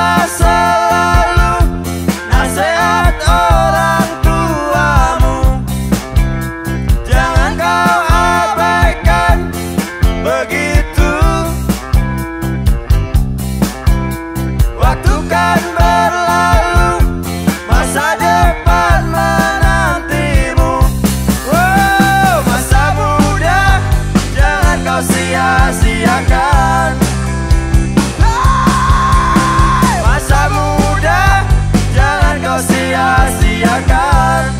passar. heart